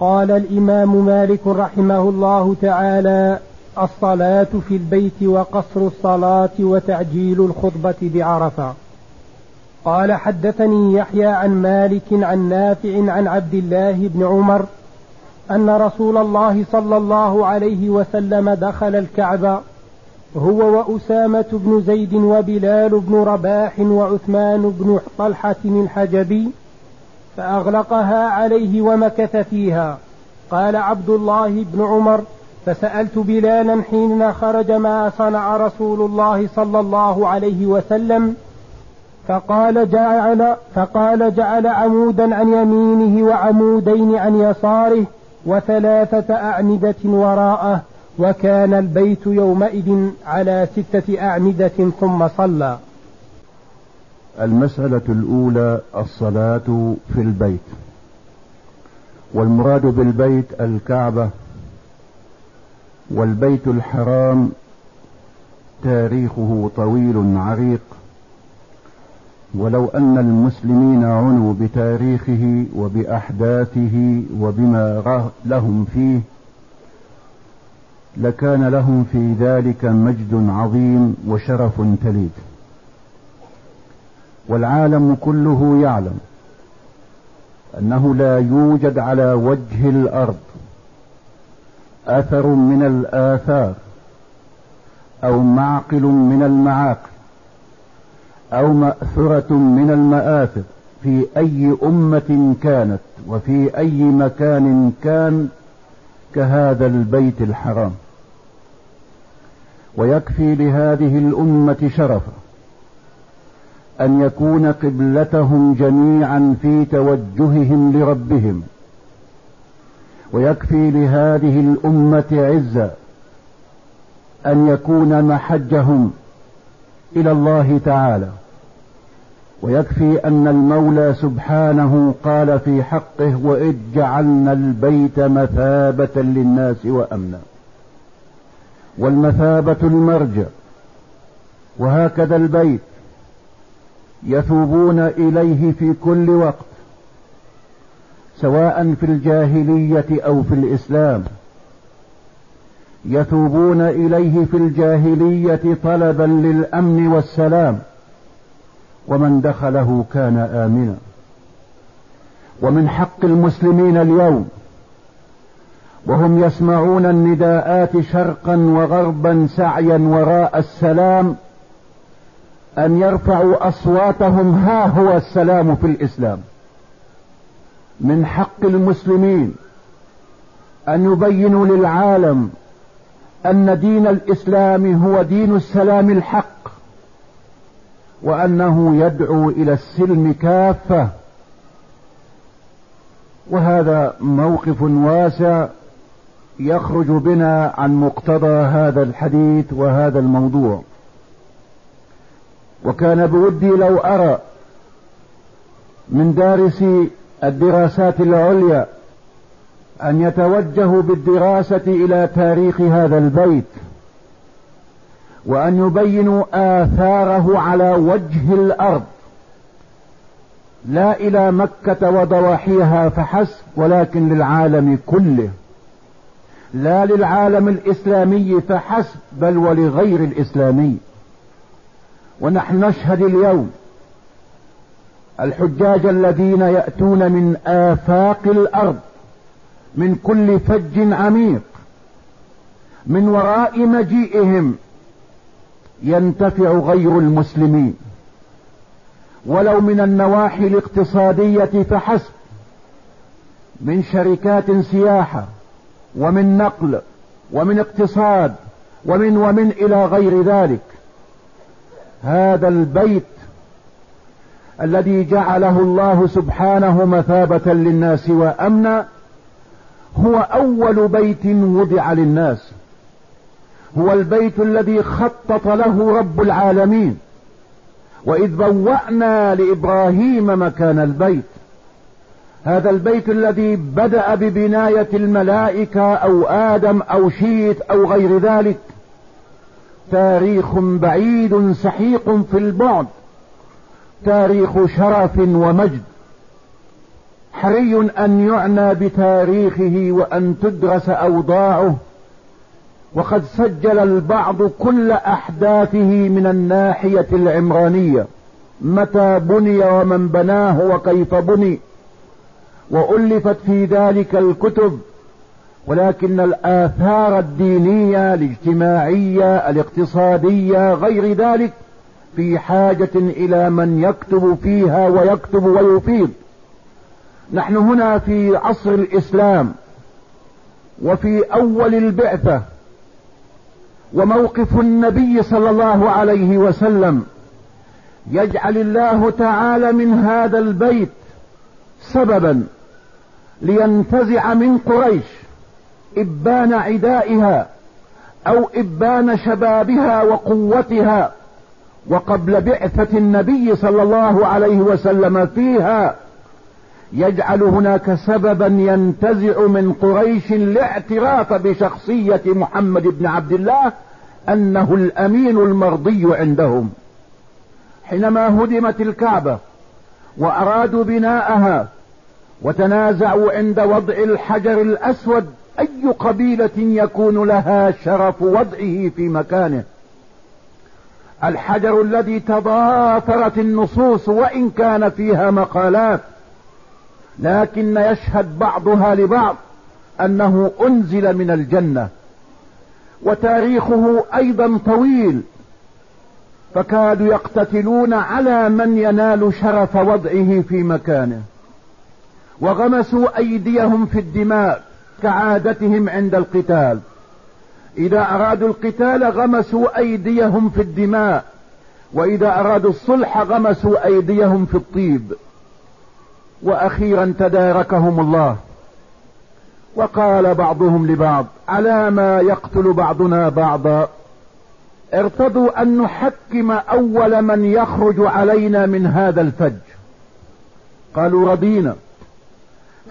قال الإمام مالك رحمه الله تعالى الصلاة في البيت وقصر الصلاة وتعجيل الخطبة بعرفة. قال حدثني يحيى عن مالك عن نافع عن عبد الله بن عمر أن رسول الله صلى الله عليه وسلم دخل الكعبة هو وأسامة بن زيد وبلال بن رباح وعثمان بن طلحة الحجبي فأغلقها عليه ومكث فيها. قال عبد الله بن عمر فسألت بلالا حين خرج ما صنع رسول الله صلى الله عليه وسلم فقال جعل فقال جعل عمودا عن يمينه وعمودين عن يساره وثلاثة أعمدة وراءه وكان البيت يومئذ على ستة أعمدة ثم صلى. المسألة الأولى الصلاة في البيت. والمراد بالبيت الكعبة والبيت الحرام تاريخه طويل عريق. ولو أن المسلمين عنوا بتاريخه وبأحداثه وبما لهم فيه لكان لهم في ذلك مجد عظيم وشرف تليد. والعالم كله يعلم أنه لا يوجد على وجه الأرض أثر من الآثار أو معقل من المعاقل أو مأثرة من المآثر في أي أمة كانت وفي أي مكان كان كهذا البيت الحرام. ويكفي لهذه الأمة شرفا. أن يكون قبلتهم جميعا في توجههم لربهم. ويكفي لهذه الأمة عزا أن يكون محجهم إلى الله تعالى. ويكفي أن المولى سبحانه قال في حقه وإذ جعلنا البيت مثابة للناس وأمنا. والمثابة المرجع. وهكذا البيت. يثوبون إليه في كل وقت سواء في الجاهلية أو في الإسلام. يثوبون إليه في الجاهلية طلبا للأمن والسلام ومن دخله كان آمنا. ومن حق المسلمين اليوم وهم يسمعون النداءات شرقا وغربا سعيا وراء السلام أن يرفعوا أصواتهم ها هو السلام في الإسلام. من حق المسلمين أن يبينوا للعالم أن دين الإسلام هو دين السلام الحق وأنه يدعو إلى السلم كافة. وهذا موقف واسع يخرج بنا عن مقتضى هذا الحديث وهذا الموضوع. وكان بودي لو أرى من دارسي الدراسات العليا أن يتوجهوا بالدراسة إلى تاريخ هذا البيت وأن يبينوا آثاره على وجه الأرض. لا إلى مكة وضواحيها فحسب ولكن للعالم كله. لا للعالم الإسلامي فحسب بل ولغير الإسلامي. ونحن نشهد اليوم الحجاج الذين يأتون من آفاق الأرض من كل فج عميق من وراء مجيئهم ينتفع غير المسلمين. ولو من النواحي الاقتصادية فحسب من شركات سياحة ومن نقل ومن اقتصاد ومن ومن إلى غير ذلك. هذا البيت الذي جعله الله سبحانه مثابة للناس وأمنا هو أول بيت وضع للناس. هو البيت الذي خطط له رب العالمين. وإذ بوأنا لإبراهيم مكان البيت. هذا البيت الذي بدأ ببناية الملائكة أو آدم أو شيت أو غير ذلك. تاريخ بعيد سحيق في البعد تاريخ شرف ومجد. حري أن يعنى بتاريخه وأن تدرس أوضاعه وقد سجل البعض كل أحداثه من الناحية العمرانية. متى بني ومن بناه وكيف بني وألفت في ذلك الكتب ولكن الآثار الدينية الاجتماعية الاقتصادية غير ذلك في حاجة إلى من يكتب فيها ويكتب ويفيض. نحن هنا في عصر الإسلام وفي أول البعثة وموقف النبي صلى الله عليه وسلم يجعل الله تعالى من هذا البيت سببا لينتزع من قريش. إبان عدائها أو إبان شبابها وقوتها وقبل بعثة النبي صلى الله عليه وسلم فيها يجعل هناك سببا ينتزع من قريش الاعتراف بشخصية محمد بن عبد الله أنه الأمين المرضي عندهم. حينما هدمت الكعبة وأرادوا بناءها وتنازعوا عند وضع الحجر الأسود أي قبيلة يكون لها شرف وضعه في مكانه؟ الحجر الذي تضافرت النصوص وإن كان فيها مقالات لكن يشهد بعضها لبعض أنه أنزل من الجنة وتاريخه أيضا طويل فكادوا يقتتلون على من ينال شرف وضعه في مكانه وغمسوا أيديهم في الدماء كعادتهم عند القتال. إذا أرادوا القتال غمسوا أيديهم في الدماء وإذا أرادوا الصلح غمسوا أيديهم في الطيب. وأخيرا تداركهم الله. وقال بعضهم لبعض على ما يقتل بعضنا بعضا؟ ارتضوا أن نحكم أول من يخرج علينا من هذا الفج. قالوا رضينا.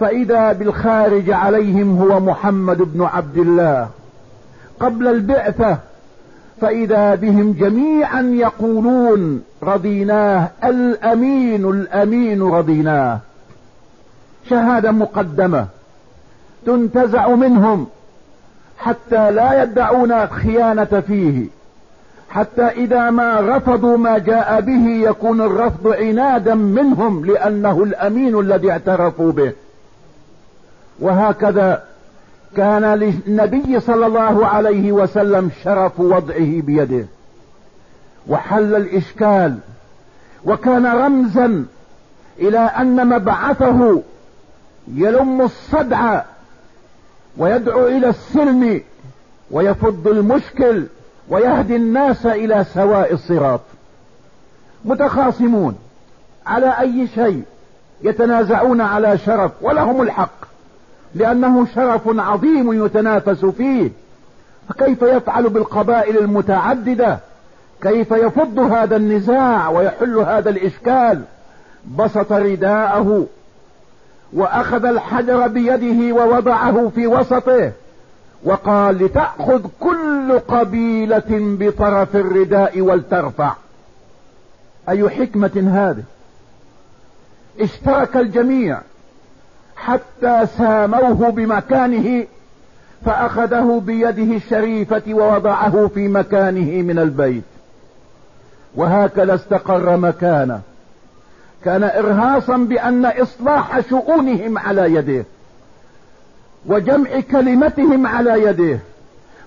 فإذا بالخارج عليهم هو محمد بن عبد الله. قبل البعثة فإذا بهم جميعا يقولون رضيناه الأمين الأمين رضيناه. شهادة مقدمة تنتزع منهم حتى لا يدعون الخيانة فيه حتى إذا ما رفضوا ما جاء به يكون الرفض عنادا منهم لأنه الأمين الذي اعترفوا به. وهكذا كان للنبي صلى الله عليه وسلم شرف وضعه بيده. وحل الإشكال وكان رمزا إلى أن مبعثه يلم الصدع ويدعو إلى السلم ويفض المشكل ويهدي الناس إلى سواء الصراط. متخاصمون على أي شيء يتنازعون على شرف ولهم الحق. لأنه شرف عظيم يتنافس فيه. فكيف يفعل بالقبائل المتعددة؟ كيف يفض هذا النزاع ويحل هذا الإشكال؟ بسط رداءه وأخذ الحجر بيده ووضعه في وسطه وقال لتأخذ كل قبيلة بطرف الرداء ولترفع أي حكمة هذه؟ اشترك الجميع. حتى ساموه بمكانه فأخذه بيده الشريفة ووضعه في مكانه من البيت. وهكذا استقر مكانه. كان ارهاصا بأن إصلاح شؤونهم على يده وجمع كلمتهم على يده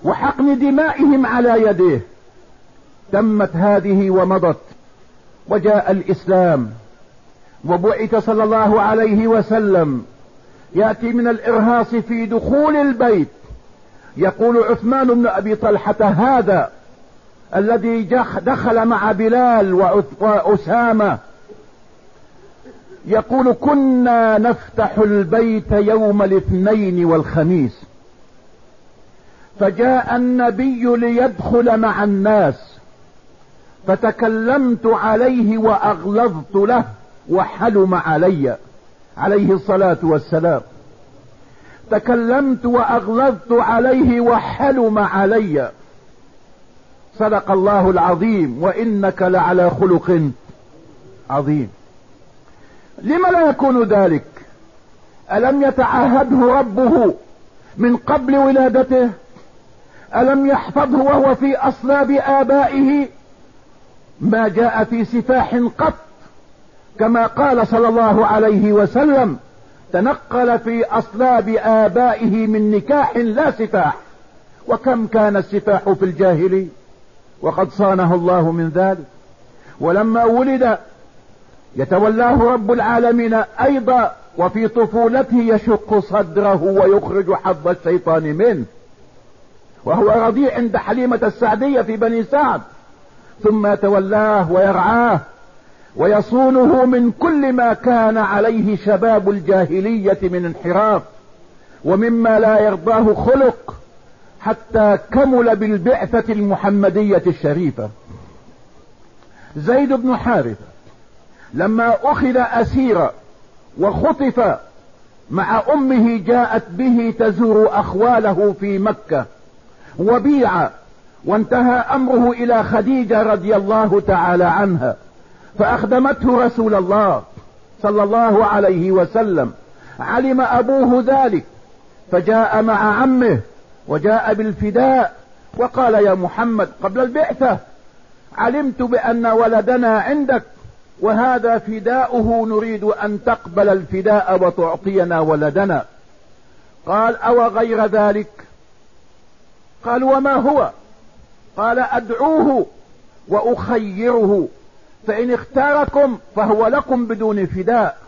وحقن دمائهم على يده. تمت هذه ومضت وجاء الإسلام وبعث صلى الله عليه وسلم يأتي من الإرهاص في دخول البيت. يقول عثمان بن أبي طلحة هذا الذي دخل مع بلال وأسامة. يقول كنا نفتح البيت يوم الاثنين والخميس. فجاء النبي ليدخل مع الناس. فتكلمت عليه وأغلظت له وحلم علي. عليه الصلاة والسلام. تكلمت وأغلظت عليه وحلم علي. صدق الله العظيم وإنك لعلى خلق عظيم. لم لا يكون ذلك؟ ألم يتعهده ربه من قبل ولادته؟ ألم يحفظه وهو في أصلاب آبائه؟ ما جاء في سفاح قط كما قال صلى الله عليه وسلم تنقل في أصلاب آبائه من نكاح لا سفاح. وكم كان السفاح في الجاهلي وقد صانه الله من ذلك. ولما ولد يتولاه رب العالمين أيضا وفي طفولته يشق صدره ويخرج حظ الشيطان منه. وهو رضيع عند حليمة السعدية في بني سعد. ثم يتولاه ويرعاه ويصونه من كل ما كان عليه شباب الجاهلية من انحراف ومما لا يرضاه خلق حتى كمل بالبعثة المحمدية الشريفة. زيد بن حارثة لما أخذ اسيرا وخطف مع أمه جاءت به تزور أخواله في مكة وبيع وانتهى أمره إلى خديجة رضي الله تعالى عنها. فأخدمته رسول الله صلى الله عليه وسلم. علم أبوه ذلك. فجاء مع عمه وجاء بالفداء وقال يا محمد قبل البعثة علمت بأن ولدنا عندك وهذا فداؤه نريد أن تقبل الفداء وتعطينا ولدنا. قال أو غير ذلك؟ قال وما هو؟ قال أدعوه وأخيره. فإن اختاركم فهو لكم بدون فداء.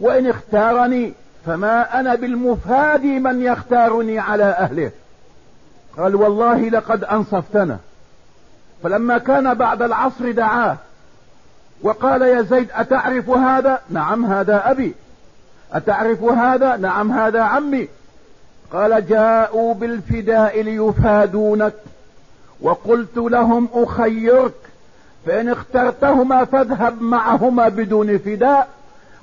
وإن اختارني فما أنا بالمفادي من يختارني على أهله. قال والله لقد أنصفتنا. فلما كان بعد العصر دعاه. وقال يا زيد أتعرف هذا؟ نعم هذا أبي. أتعرف هذا؟ نعم هذا عمي. قال جاءوا بالفداء ليفادونك. وقلت لهم أخيرك. فإن اخترتهما فاذهب معهما بدون فداء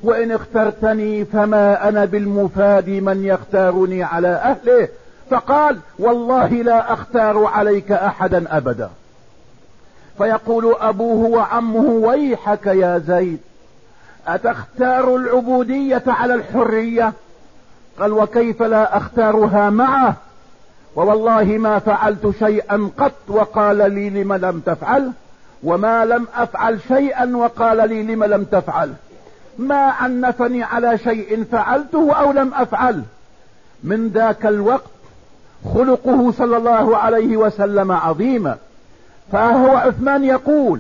وإن اخترتني فما أنا بالمفادي من يختارني على أهله فقال والله لا أختار عليك أحدا أبدا. فيقول أبوه وعمه ويحك يا زيد أتختار العبودية على الحرية؟ قال وكيف لا أختارها معه؟ ووالله ما فعلت شيئا قط وقال لي لم لم تفعل؟ وما لم أفعل شيئا وقال لي لم لم تفعل. ما عنفني على شيء فعلته أو لم أفعل. من ذاك الوقت خلقه صلى الله عليه وسلم عظيما. فهو عثمان يقول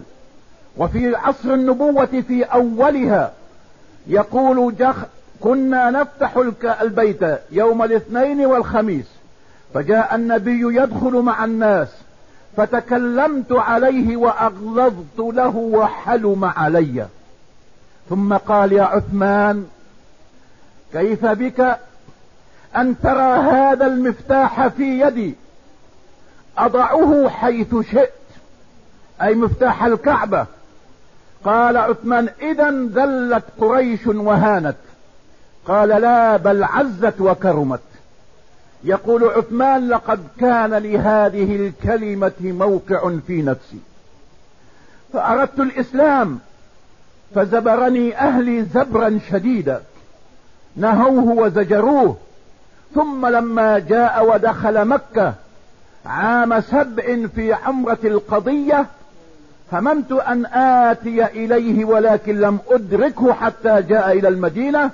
وفي عصر النبوة في أولها يقول جخ كنا نفتح البيت يوم الاثنين والخميس فجاء النبي يدخل مع الناس فتكلمت عليه وأغلظت له وحلم علي. ثم قال يا عثمان كيف بك أن ترى هذا المفتاح في يدي؟ أضعه حيث شئت أي مفتاح الكعبة. قال عثمان اذا ذلت قريش وهانت. قال لا بل عزت وكرمت. يقول عثمان لقد كان لهذه الكلمة موقع في نفسي. فأردت الإسلام فزبرني أهلي زبرا شديدا. نهوه وزجروه ثم لما جاء ودخل مكة عام سبع في عمرة القضية هممت أن آتي إليه ولكن لم أدركه حتى جاء إلى المدينة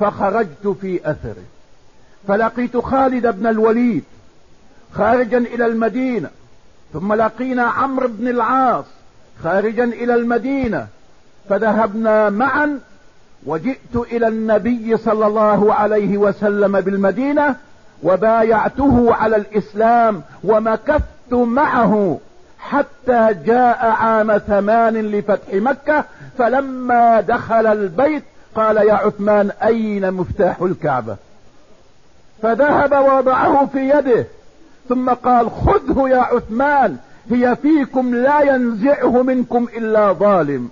فخرجت في أثره. فلقيت خالد بن الوليد خارجا إلى المدينة ثم لقينا عمرو بن العاص خارجا إلى المدينة فذهبنا معا وجئت إلى النبي صلى الله عليه وسلم بالمدينة وبايعته على الإسلام ومكثت معه حتى جاء عام ثمان لفتح مكة فلما دخل البيت قال يا عثمان أين مفتاح الكعبة؟ فذهب وضعه في يده. ثم قال خذه يا عثمان هي فيكم لا ينزعه منكم إلا ظالم.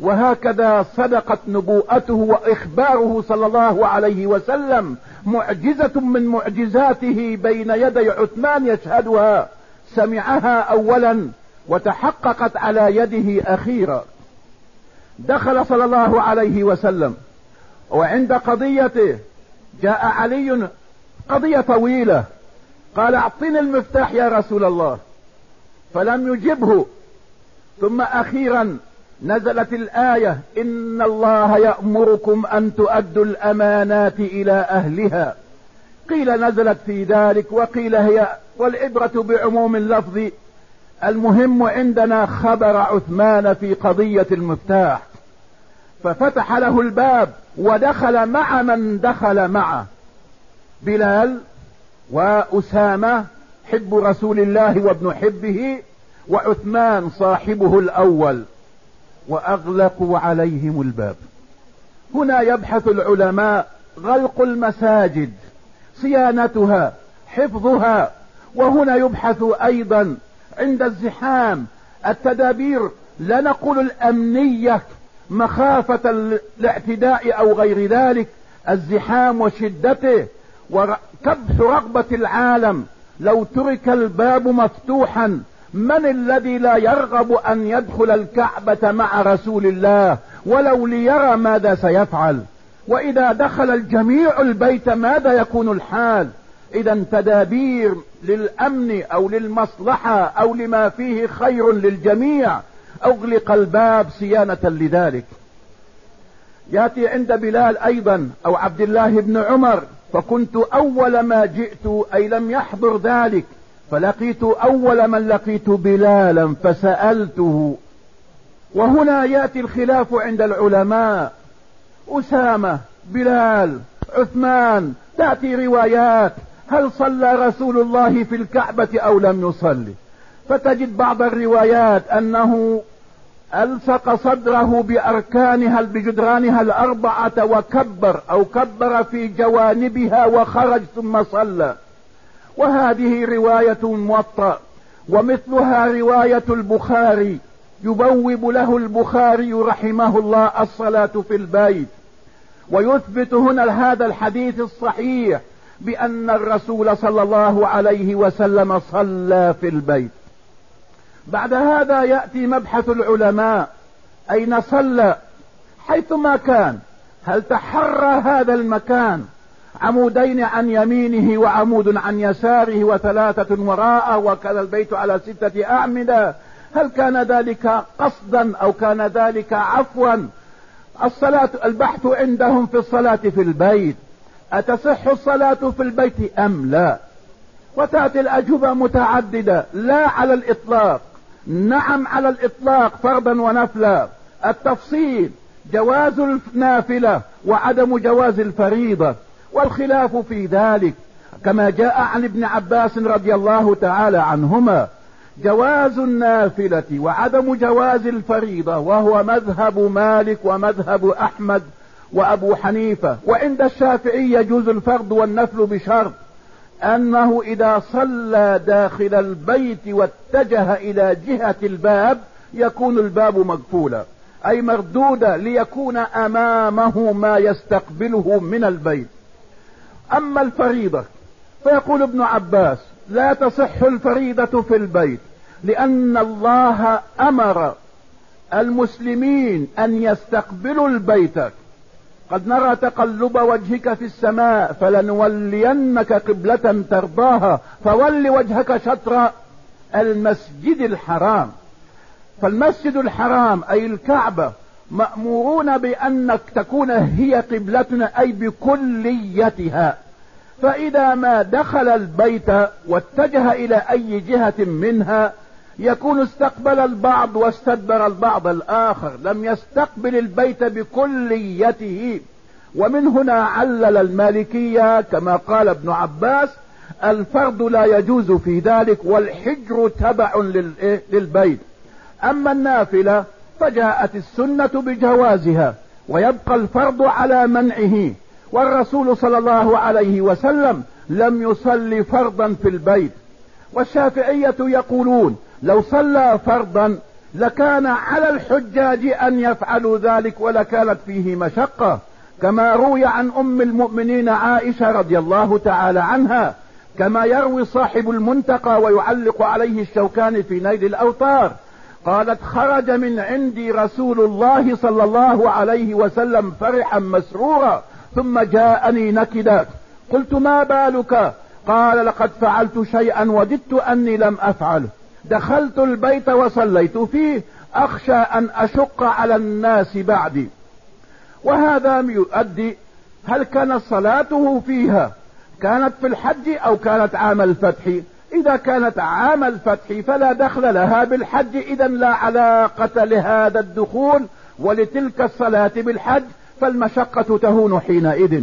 وهكذا صدقت نبوءته وإخباره صلى الله عليه وسلم معجزة من معجزاته بين يدي عثمان يشهدها. سمعها اولا وتحققت على يده أخيرا. دخل صلى الله عليه وسلم. وعند قضيته جاء علي قضية طويلة. قال أعطني المفتاح يا رسول الله. فلم يجبه. ثم أخيرا نزلت الآية إن الله يأمركم أن تؤدوا الأمانات إلى أهلها. قيل نزلت في ذلك وقيل هي والعبرة بعموم اللفظ. المهم عندنا خبر عثمان في قضية المفتاح. ففتح له الباب. ودخل مع من دخل معه. بلال وأسامة حب رسول الله وابن حبه وعثمان صاحبه الأول وأغلقوا عليهم الباب. هنا يبحث العلماء غلق المساجد صيانتها حفظها وهنا يبحث أيضا عند الزحام التدابير لا نقول الأمنية مخافة الاعتداء أو غير ذلك الزحام وشدته وكبح رغبة العالم. لو ترك الباب مفتوحا من الذي لا يرغب أن يدخل الكعبة مع رسول الله؟ ولو ليرى ماذا سيفعل. وإذا دخل الجميع البيت ماذا يكون الحال؟ إذا تدابير للأمن أو للمصلحة أو لما فيه خير للجميع. أغلق الباب صيانة لذلك. يأتي عند بلال أيضا أو عبد الله بن عمر فكنت أول ما جئت أي لم يحضر ذلك فلقيت أول من لقيت بلالا فسألته. وهنا يأتي الخلاف عند العلماء. أسامة بلال عثمان تأتي روايات. هل صلى رسول الله في الكعبة أو لم يصلي؟ فتجد بعض الروايات أنه ألصق صدره بأركانها بجدرانها الأربعة وكبر أو كبر في جوانبها وخرج ثم صلى. وهذه رواية موطأ ومثلها رواية البخاري يبوب له البخاري رحمه الله الصلاة في البيت. ويثبت هنا هذا الحديث الصحيح بأن الرسول صلى الله عليه وسلم صلى في البيت. بعد هذا يأتي مبحث العلماء. أين صلى؟ حيثما كان. هل تحرى هذا المكان؟ عمودين عن يمينه وعمود عن يساره وثلاثة وراءه وكان البيت على ستة أعمدة. هل كان ذلك قصدا أو كان ذلك عفوا؟ الصلاة البحث عندهم في الصلاة في البيت. أتصح الصلاة في البيت أم لا؟ وتأتي الأجوبة متعددة. لا على الإطلاق. نعم على الإطلاق فرضا ونفلا. التفصيل جواز النافلة وعدم جواز الفريضة والخلاف في ذلك كما جاء عن ابن عباس رضي الله تعالى عنهما. جواز النافلة وعدم جواز الفريضة وهو مذهب مالك ومذهب أحمد وأبو حنيفة وعند الشافعي يجوز الفرض والنفل بشرط. أنه إذا صلى داخل البيت واتجه إلى جهة الباب يكون الباب مقفولا أي مردودا ليكون أمامه ما يستقبله من البيت. أما الفريضة فيقول ابن عباس لا تصح الفريضة في البيت لأن الله أمر المسلمين أن يستقبلوا البيت. قد نرى تقلب وجهك في السماء فلنولينك قبلة ترضاها فول وجهك شطر المسجد الحرام. فالمسجد الحرام أي الكعبة مأمورون بأنك تكون هي قبلتنا أي بكليتها. فإذا ما دخل البيت واتجه إلى أي جهة منها يكون استقبل البعض واستدبر البعض الآخر لم يستقبل البيت بكليته. ومن هنا علل المالكية كما قال ابن عباس الفرد لا يجوز في ذلك والحجر تبع للبيت. أما النافلة فجاءت السنة بجوازها ويبقى الفرض على منعه. والرسول صلى الله عليه وسلم لم يصلي فرضا في البيت. والشافعية يقولون لو صلى فرضا لكان على الحجاج أن يفعلوا ذلك ولكانت فيه مشقة كما روي عن أم المؤمنين عائشة رضي الله تعالى عنها كما يروي صاحب المنتقى ويعلق عليه الشوكاني في نيل الاوطار قالت خرج من عندي رسول الله صلى الله عليه وسلم فرحا مسرورا ثم جاءني نكدا قلت ما بالك؟ قال لقد فعلت شيئا وددت أني لم أفعله. دخلت البيت وصليت فيه أخشى أن أشق على الناس بعدي. وهذا يؤدي هل كانت صلاته فيها كانت في الحج أو كانت عام الفتح؟ إذا كانت عام الفتح فلا دخل لها بالحج إذا لا علاقة لهذا الدخول ولتلك الصلاة بالحج فالمشقة تهون حينئذ.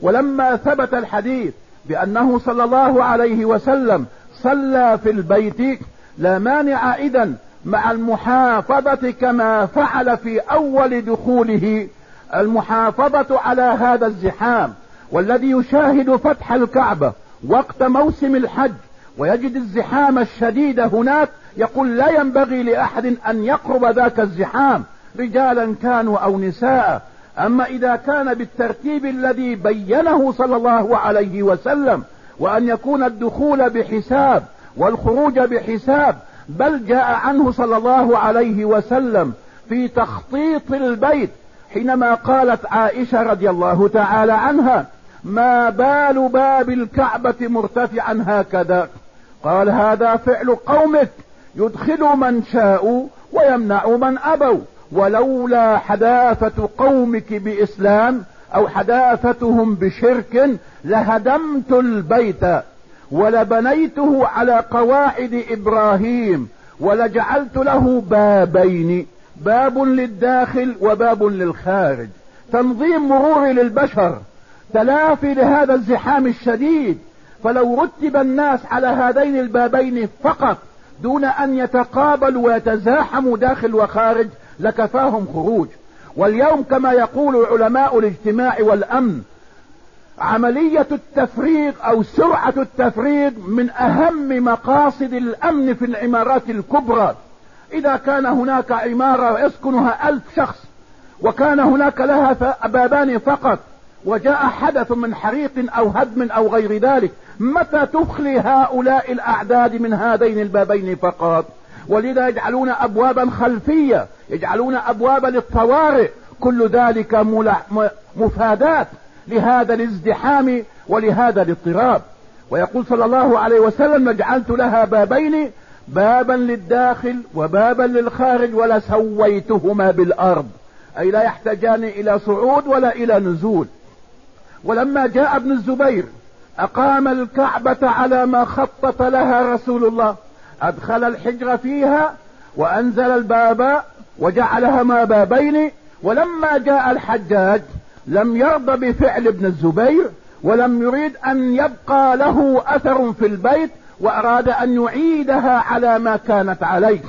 ولما ثبت الحديث بأنه صلى الله عليه وسلم صلى في البيت لا مانع إذا مع المحافظة كما فعل في أول دخوله. المحافظة على هذا الزحام والذي يشاهد فتح الكعبة وقت موسم الحج ويجد الزحام الشديد هناك يقول لا ينبغي لأحد أن يقرب ذاك الزحام رجالا كانوا أو نساء. أما إذا كان بالترتيب الذي بينه صلى الله عليه وسلم وأن يكون الدخول بحساب والخروج بحساب بل جاء عنه صلى الله عليه وسلم في تخطيط البيت حينما قالت عائشة رضي الله تعالى عنها ما بال باب الكعبة مرتفعا هكذا؟ قال هذا فعل قومك يدخل من شاءوا ويمنع من أبوا ولولا حداثة قومك بإسلام أو حداثتهم بشرك لهدمت البيت. ولبنيته على قواعد إبراهيم ولجعلت له بابين باب للداخل وباب للخارج. تنظيم مرور للبشر تلافي لهذا الزحام الشديد. فلو رتب الناس على هذين البابين فقط دون أن يتقابلوا ويتزاحموا داخل وخارج لكفاهم خروج. واليوم كما يقول علماء الاجتماع والأمن عملية التفريغ أو سرعة التفريغ من أهم مقاصد الأمن في العمارات الكبرى. إذا كان هناك عمارة يسكنها ألف شخص وكان هناك لها بابان فقط وجاء حدث من حريق أو هدم أو غير ذلك متى تخلي هؤلاء الأعداد من هذين البابين فقط؟ ولذا يجعلون ابوابا خلفية يجعلون ابوابا للطوارئ كل ذلك مفادات. لهذا الازدحام ولهذا الاضطراب. ويقول صلى الله عليه وسلم جعلت لها بابين بابا للداخل وبابا للخارج ولسويتهما بالأرض. أي لا يحتاجان إلى صعود ولا إلى نزول. ولما جاء ابن الزبير أقام الكعبة على ما خطط لها رسول الله أدخل الحجر فيها وأنزل الباب وجعلها ما بابين ولما جاء الحجاج لم يرضى بفعل ابن الزبير ولم يريد أن يبقى له أثر في البيت وأراد أن يعيدها على ما كانت عليه.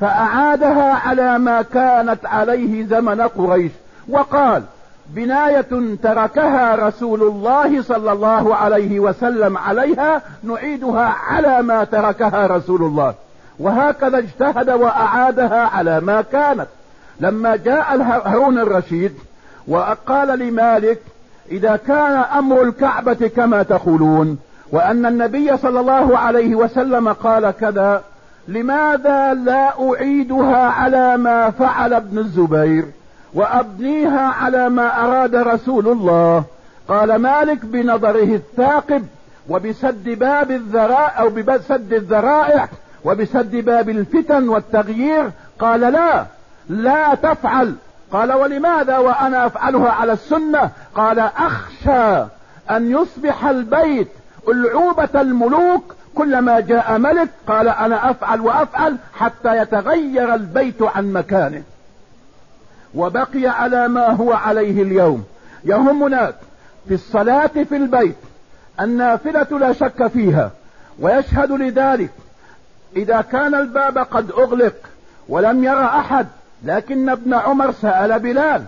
فأعادها على ما كانت عليه زمن قريش. وقال بناية تركها رسول الله صلى الله عليه وسلم عليها نعيدها على ما تركها رسول الله. وهكذا اجتهد وأعادها على ما كانت. لما جاء هارون الرشيد وقال لمالك إذا كان أمر الكعبة كما تقولون وأن النبي صلى الله عليه وسلم قال كذا لماذا لا أعيدها على ما فعل ابن الزبير وأبنيها على ما أراد رسول الله؟ قال مالك بنظره الثاقب وبسد باب الذرائع أو بسد الذرائع وبسد باب الفتن والتغيير قال لا لا تفعل. قال ولماذا وأنا أفعلها على السنة؟ قال أخشى أن يصبح البيت العوبة الملوك كلما جاء ملك. قال أنا أفعل وأفعل حتى يتغير البيت عن مكانه. وبقي على ما هو عليه اليوم. يهمنا في الصلاة في البيت النافلة لا شك فيها ويشهد لذلك إذا كان الباب قد أغلق ولم يرى أحد لكن ابن عمر سأل بلال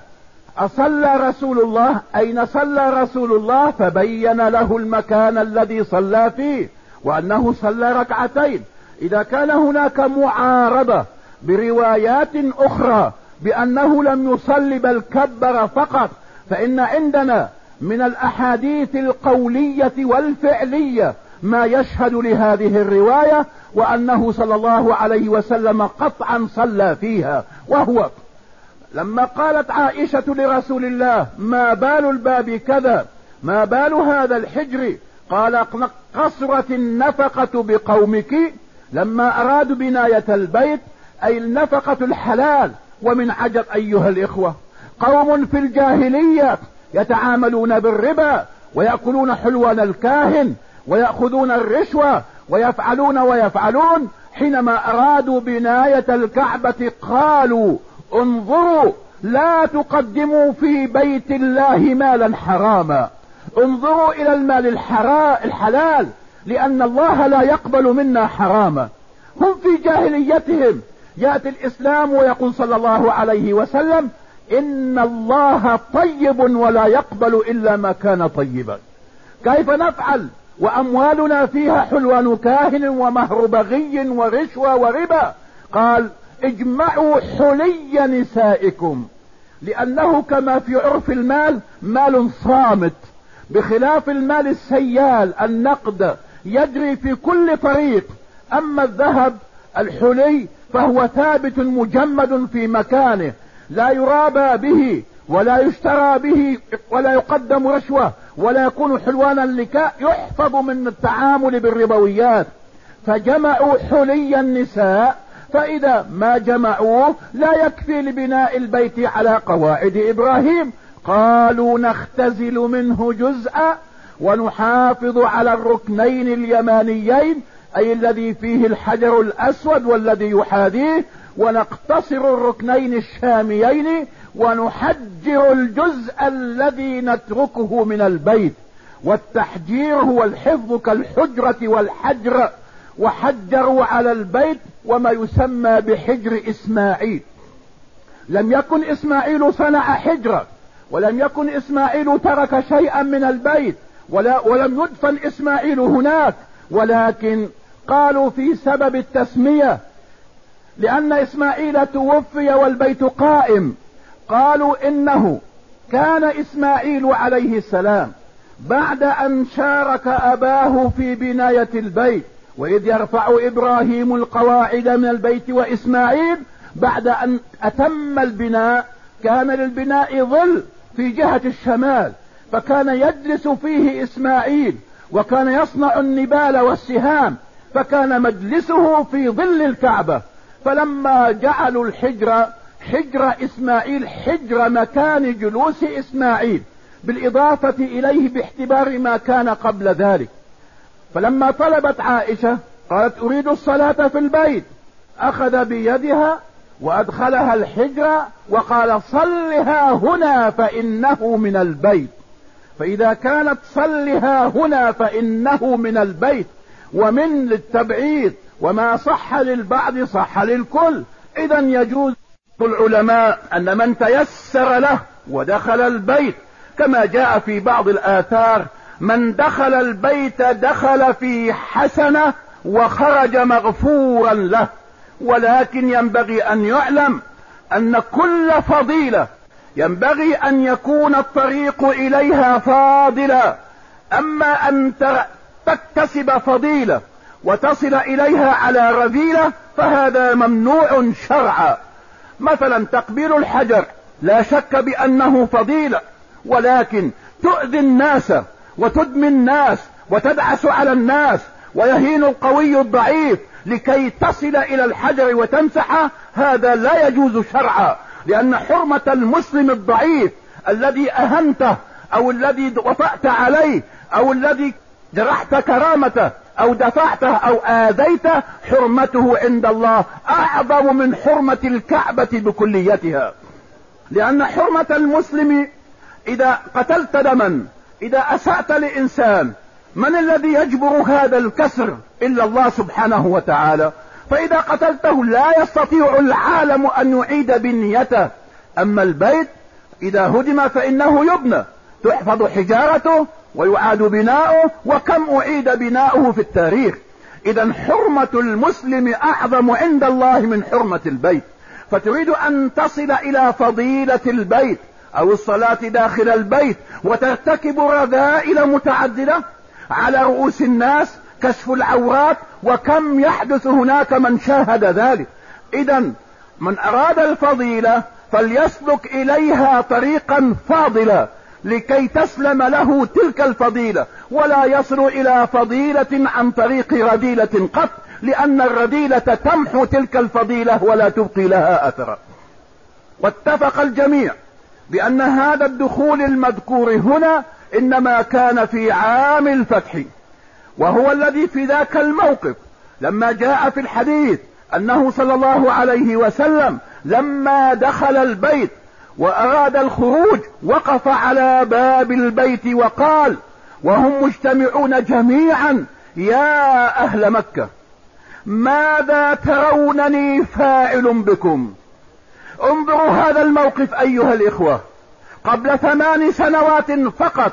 أصلى رسول الله أين صلى رسول الله؟ فبين له المكان الذي صلى فيه وأنه صلى ركعتين. إذا كان هناك معارضة بروايات أخرى بأنه لم يصل بل كبر فقط فإن عندنا من الأحاديث القولية والفعلية ما يشهد لهذه الرواية وأنه صلى الله عليه وسلم قطعا صلى فيها وهو لما قالت عائشة لرسول الله ما بال الباب كذا ما بال هذا الحجر قال قصرت النفقة بقومك لما أرادوا بناية البيت أي النفقة الحلال ومن عجب أيها الإخوة قوم في الجاهلية يتعاملون بالربا ويأكلون حلوان الكاهن ويأخذون الرشوة ويفعلون ويفعلون حينما أرادوا بناية الكعبة قالوا انظروا لا تقدموا في بيت الله مالا حراما. انظروا إلى المال الحلال لأن الله لا يقبل منا حراما. هم في جاهليتهم. يأتي الإسلام ويقول صلى الله عليه وسلم إن الله طيب ولا يقبل إلا ما كان طيبا. كيف نفعل؟ وأموالنا فيها حلوان كاهن ومهر بغي ورشوة وربا. قال اجمعوا حلي نسائكم. لأنه كما في عرف المال مال صامت. بخلاف المال السيال النقد يجري في كل طريق أما الذهب الحلي فهو ثابت مجمد في مكانه. لا يرابى به. ولا يشترى به ولا يقدم رشوة ولا يكون حلوانا لكاء يحفظ من التعامل بالربويات. فجمعوا حلي النساء فإذا ما جمعوه لا يكفي لبناء البيت على قواعد إبراهيم. قالوا نختزل منه جزءا ونحافظ على الركنين اليمانيين أي الذي فيه الحجر الأسود والذي يحاذيه ونقتصر الركنين الشاميين ونحجر الجزء الذي نتركه من البيت والتحجير هو الحفظ كالحجرة والحجر وحجروا على البيت وما يسمى بحجر إسماعيل. لم يكن إسماعيل صنع حجرة ولم يكن إسماعيل ترك شيئا من البيت ولا ولم يدفن إسماعيل هناك ولكن قالوا في سبب التسمية لأن إسماعيل توفي والبيت قائم. قالوا إنه كان إسماعيل عليه السلام بعد أن شارك أباه في بناية البيت وإذ يرفع إبراهيم القواعد من البيت وإسماعيل بعد أن أتم البناء كان للبناء ظل في جهة الشمال فكان يجلس فيه إسماعيل وكان يصنع النبال والسهام فكان مجلسه في ظل الكعبة. فلما جعلوا الحجر حجر إسماعيل حجر مكان جلوس إسماعيل بالإضافة إليه باعتبار ما كان قبل ذلك. فلما طلبت عائشة قالت أريد الصلاة في البيت. أخذ بيدها وأدخلها الحجر وقال صلها هنا فإنه من البيت. فإذا كانت صلها هنا فإنه من البيت ومن للتبعيد وما صح للبعض صح للكل اذا يجوز العلماء أن من تيسر له ودخل البيت كما جاء في بعض الآثار من دخل البيت دخل في حسنة وخرج مغفورا له. ولكن ينبغي أن يعلم أن كل فضيلة ينبغي أن يكون الطريق إليها فاضلا. أما أن تكتسب فضيلة وتصل إليها على رذيلة فهذا ممنوع شرعا. مثلا تقبيل الحجر لا شك بأنه فضيلة ولكن تؤذي الناس وتدمي الناس وتدعس على الناس ويهين القوي الضعيف لكي تصل إلى الحجر وتمسحه هذا لا يجوز شرعا لأن حرمة المسلم الضعيف الذي أهنته أو الذي وطأت عليه أو الذي جرحت كرامته أو دفعته أو آذيته حرمته عند الله أعظم من حرمة الكعبة بكليتها. لأن حرمة المسلم إذا قتلت دما إذا أسأت لإنسان من الذي يجبر هذا الكسر إلا الله سبحانه وتعالى؟ فإذا قتلته لا يستطيع العالم أن يعيد بنيته. أما البيت إذا هدم فإنه يبنى تحفظ حجارته ويعاد بناؤه وكم أعيد بناؤه في التاريخ. اذا حرمة المسلم أعظم عند الله من حرمة البيت. فتريد أن تصل إلى فضيلة البيت أو الصلاة داخل البيت وترتكب رذائل متعددة على رؤوس الناس كشف العورات وكم يحدث هناك من شاهد ذلك. اذا من أراد الفضيلة فليسلك إليها طريقا فاضلا. لكي تسلم له تلك الفضيلة. ولا يصل إلى فضيلة عن طريق رذيلة قط لأن الرذيلة تمحو تلك الفضيلة ولا تبقي لها أثرا. واتفق الجميع بأن هذا الدخول المذكور هنا إنما كان في عام الفتح وهو الذي في ذاك الموقف لما جاء في الحديث أنه صلى الله عليه وسلم لما دخل البيت وأراد الخروج وقف على باب البيت وقال وهم مجتمعون جميعا يا أهل مكة ماذا ترونني فاعل بكم؟ انظروا هذا الموقف أيها الإخوة. قبل ثمان سنوات فقط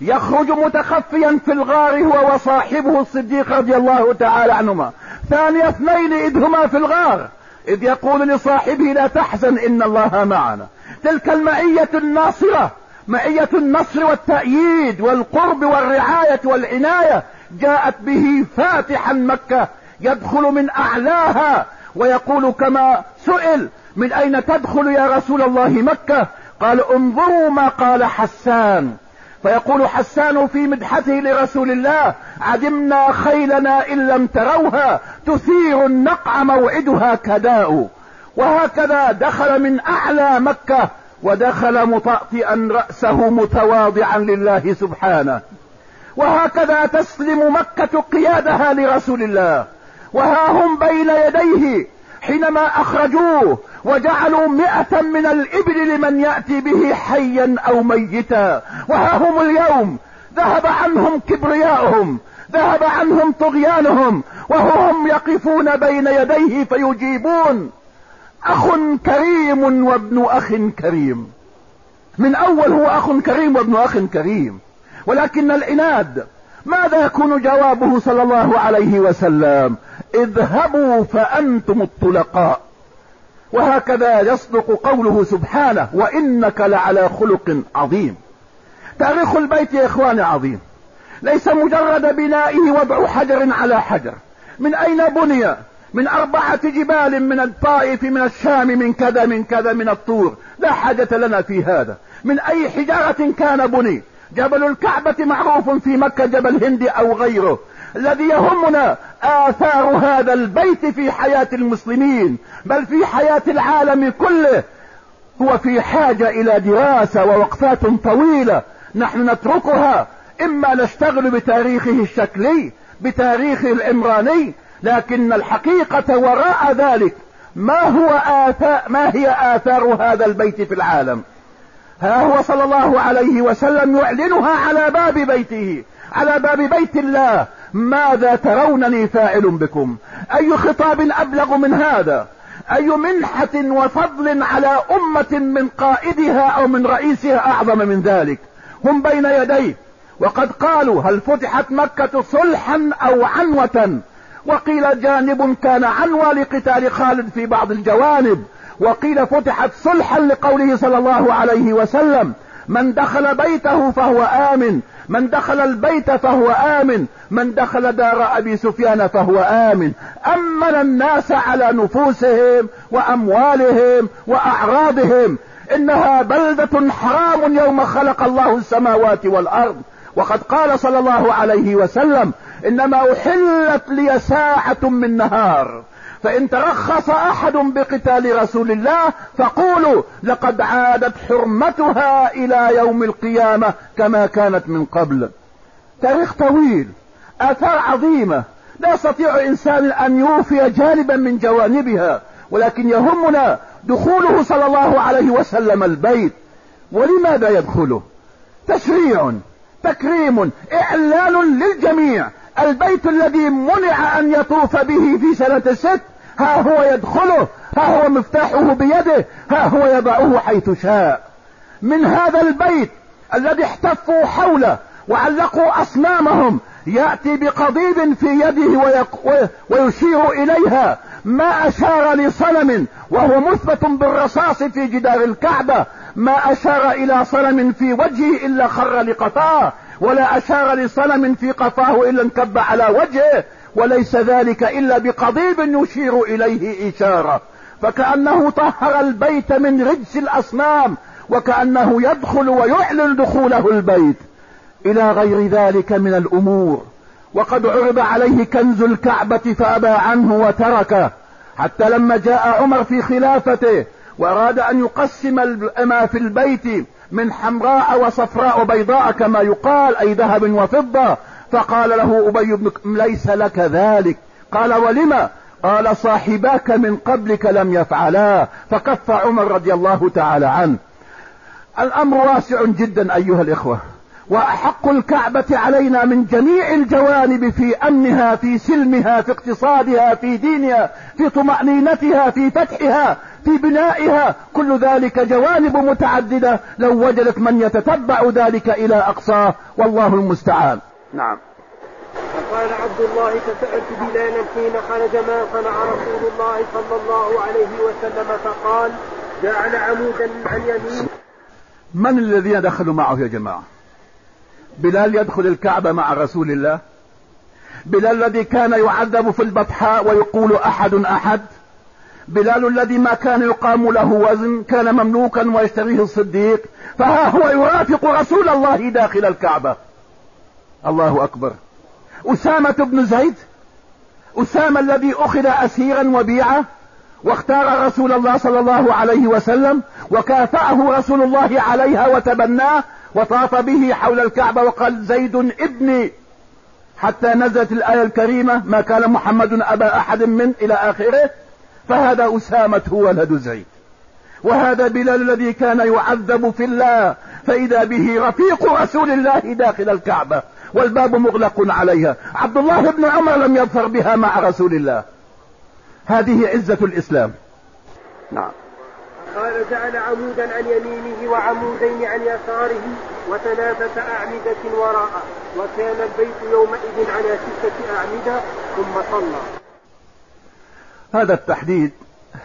يخرج متخفيا في الغار هو وصاحبه الصديق رضي الله تعالى عنهما. ثاني اثنين إذ هما في الغار إذ يقول لصاحبه لا تحزن إن الله معنا. تلك المعية الناصرة معية النصر والتأييد والقرب والرعاية والعناية جاءت به فاتحا مكة يدخل من أعلاها ويقول كما سئل من أين تدخل يا رسول الله مكة؟ قال انظروا ما قال حسان. فيقول حسان في مدحته لرسول الله عدمنا خيلنا إن لم تروها تثير النقع موعدها كداء. وهكذا دخل من أعلى مكة ودخل مطأطئا رأسه متواضعا لله سبحانه. وهكذا تسلم مكة قيادها لرسول الله. وها هم بين يديه حينما أخرجوه وجعلوا مئة من الإبل لمن يأتي به حيا أو ميتا. وها هم اليوم ذهب عنهم كبرياؤهم ذهب عنهم طغيانهم وهم يقفون بين يديه فيجيبون أخ كريم وابن أخ كريم. من أول هو أخ كريم وابن أخ كريم. ولكن العناد ماذا يكون جوابه صلى الله عليه وسلم؟ اذهبوا فأنتم الطلقاء. وهكذا يصدق قوله سبحانه وإنك لعلى خلق عظيم. تاريخ البيت يا إخواني عظيم. ليس مجرد بنائه وضع حجر على حجر. من أين بني؟ من أربعة جبال من الطائف من الشام من كذا من كذا من الطور. لا حاجة لنا في هذا. من أي حجارة كان بني. جبل الكعبة معروف في مكة جبل هندي أو غيره. الذي يهمنا آثار هذا البيت في حياة المسلمين بل في حياة العالم كله. هو في حاجة إلى دراسة ووقفات طويلة. نحن نتركها. إما نشتغل بتاريخه الشكلي بتاريخه العمراني لكن الحقيقة وراء ذلك ما هو آثار ما هي آثار هذا البيت في العالم؟ ها هو صلى الله عليه وسلم يعلنها على باب بيته على باب بيت الله. ماذا ترونني فاعل بكم؟ أي خطاب أبلغ من هذا؟ أي منحة وفضل على أمة من قائدها أو من رئيسها أعظم من ذلك؟ هم بين يديه. وقد قالوا هل فتحت مكة صلحا أو عنوة؟ وقيل جانب كان عنوى لقتال خالد في بعض الجوانب وقيل فتحت صلحا لقوله صلى الله عليه وسلم من دخل بيته فهو آمن من دخل البيت فهو آمن من دخل دار أبي سفيان فهو آمن أمن الناس على نفوسهم وأموالهم وأعراضهم إنها بلدة حرام يوم خلق الله السماوات والأرض. وقد قال صلى الله عليه وسلم إنما أحلت لي ساعة من نهار. فإن ترخص أحد بقتال رسول الله فقولوا لقد عادت حرمتها إلى يوم القيامة كما كانت من قبل. تاريخ طويل آثار عظيمة. لا يستطيع إنسان أن يوفي جانبا من جوانبها ولكن يهمنا دخوله صلى الله عليه وسلم البيت. ولماذا يدخله؟ تشريع تكريم إعلان للجميع. البيت الذي منع أن يطوف به في سنة الست ها هو يدخله ها هو مفتاحه بيده ها هو يضعه حيث شاء. من هذا البيت الذي احتفوا حوله وعلقوا أصنامهم يأتي بقضيب في يده ويشير إليها ما أشار لصنم وهو مثبت بالرصاص في جدار الكعبة ما أشار إلى صنم في وجهه إلا خر لقطاه. ولا اشار لصنم في قفاه إلا انكب على وجهه وليس ذلك إلا بقضيب يشير إليه إشارة. فكأنه طهر البيت من رجس الأصنام وكأنه يدخل ويعلن دخوله البيت. إلى غير ذلك من الأمور. وقد عرض عليه كنز الكعبة فأبى عنه وتركه. حتى لما جاء عمر في خلافته وأراد أن يقسم ما في البيت من حمراء وصفراء وبيضاء كما يقال أي ذهب وفضة. فقال له أبي بن ليس لك ذلك. قال ولم؟ قال صاحباك من قبلك لم يفعلا. فكف عمر رضي الله تعالى عنه. الأمر واسع جدا أيها الإخوة. وأحق الكعبة علينا من جميع الجوانب في أمنها في سلمها في اقتصادها في دينها في طمأنينتها في فتحها. في بنائها كل ذلك جوانب متعددة. لو وجدت من يتتبع ذلك إلى أقصاه والله المستعان. نعم. فقال عبد الله فسألت بلالا حين خرج ما صنع رسول الله صلى الله عليه وسلم فقال جعل عمودا عن يمين. من الذين دخلوا معه يا جماعة؟ بلال يدخل الكعبة مع رسول الله؟ بلال الذي كان يعذب في البطحاء ويقول أحد أحد؟ بلال الذي ما كان يقام له وزن كان مملوكا ويشتريه الصديق فها هو يرافق رسول الله داخل الكعبة. الله أكبر. أسامة بن زيد أسامة الذي أخذ أسيرا وبيعة واختار رسول الله صلى الله عليه وسلم وكافأه رسول الله عليها وتبناه وطاف به حول الكعبة وقال زيد ابني. حتى نزلت الآية الكريمة ما كان محمد أبا أحد من إلى آخره فهذا أسامة هو ولد زيد. وهذا بلال الذي كان يعذب في الله فإذا به رفيق رسول الله داخل الكعبة والباب مغلق عليها. عبد الله بن عمر لم يظفر بها مع رسول الله. هذه عزة الإسلام. نعم. قال جعل عمودا عن يمينه وعمودين عن يساره وثلاثة أعمدة وراءه وكان البيت يومئذ على ستة أعمدة ثم صلى. هذا التحديد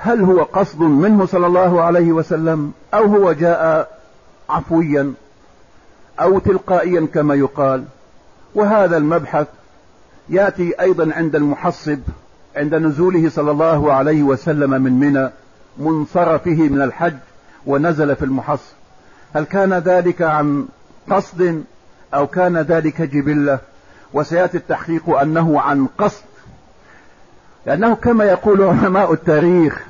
هل هو قصد منه صلى الله عليه وسلم أو هو جاء عفويا أو تلقائيا كما يقال؟ وهذا المبحث يأتي أيضا عند المحصب عند نزوله صلى الله عليه وسلم من منى منصرفه من الحج ونزل في المحصن هل كان ذلك عن قصد أو كان ذلك جبلة؟ وسيأتي التحقيق أنه عن قصد لأنه كما يقول علماء التاريخ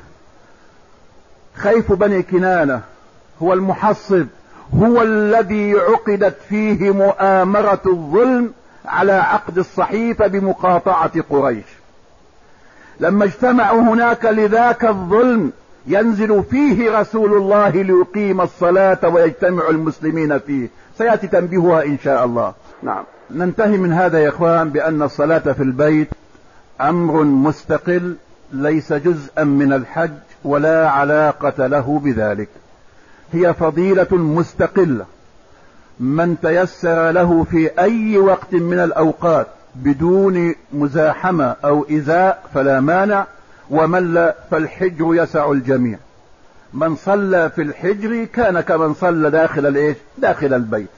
خيف بني كنانة هو المحصب هو الذي عقدت فيه مؤامرة الظلم على عقد الصحيفة بمقاطعة قريش. لما اجتمعوا هناك لذاك الظلم ينزل فيه رسول الله ليقيم الصلاة ويجتمع المسلمين فيه. سيأتي تنبيهها إن شاء الله. نعم. ننتهي من هذا يا إخوان بأن الصلاة في البيت أمر مستقل ليس جزءا من الحج ولا علاقة له بذلك. هي فضيلة مستقلة. من تيسر له في أي وقت من الأوقات بدون مزاحمة أو إزاء فلا مانع ومن لا فالحجر يسع الجميع. من صلى في الحجر كان كمن صلى داخل الإيش؟ داخل البيت.